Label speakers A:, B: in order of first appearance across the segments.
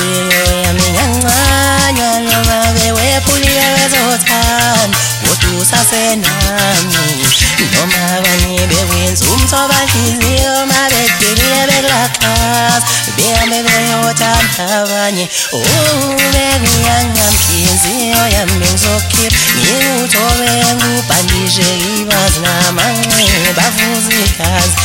A: inhliziyo yami ngiyancanywa noma bewephulile wezothanda kodwa usasenami noma abanye bekwenza umthobanhliziyo mabedelile bekulaxhasa behambe beyothanda abanye ubekuyangamhliziyo yami ngizokhipha ngikuthobe ngubhandishe ibazi namanxeba bavuza igazi uwe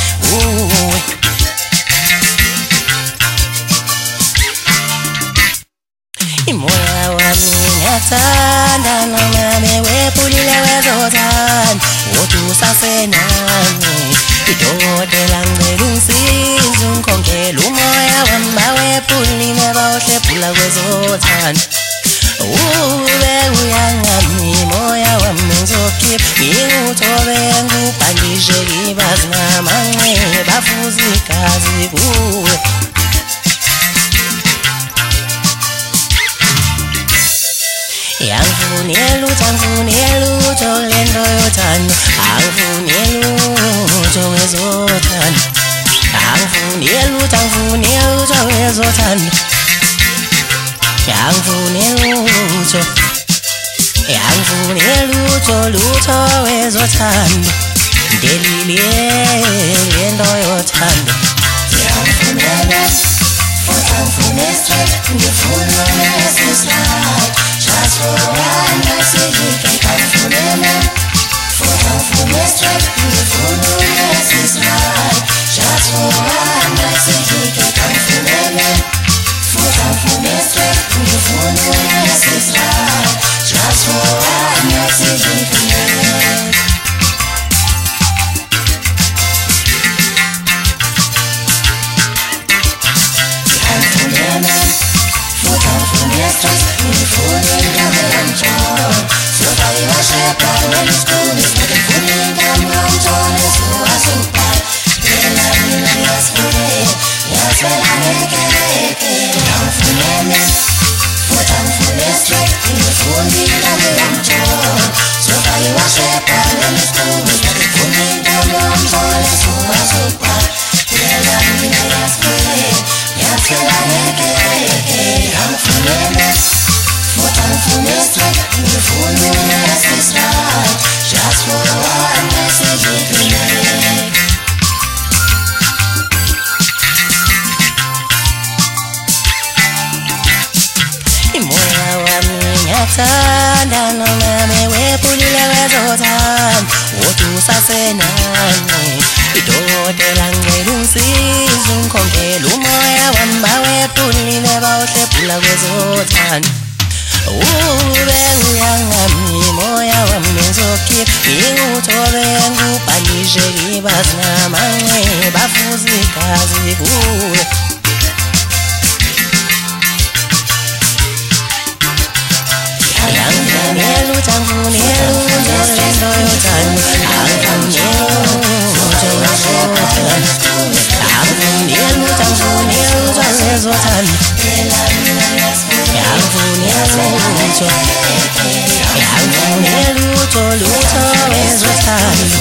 A: Imoya wami ngiyathanda noma bewephulile wezothanda Kodwa usasenami Idokotela ngicela ungisize ungikhokhele umoya wami bawephulile bawuhlephula kwezothanda Ube uyangami moya wami ngizokhipha Ngikuthobe ngubhandishe Angifuni lutho angifuni lutho lento yothando angifuni lutho wezothando angifuni lutho angifuni lutho wezothando angifuni lutho angifuni lutho lutho wezothando ndelile lento yothando
B: Ngiyafunele, futhi angifune straight ngifuna nesisride just for one night sihike angifulele futhi angifune straight ngifuna nesisride just for one night sihike angifulele futhi angifune straight ngifuna nesisride just for one night sihike angifulele futhi angifune stress ngifuna ngifuna
A: ngiyathanda noma bewephulile wezothanda Kodwa usasenami lutho wezothando angifuni lutho angifuni lutho lutho wezothando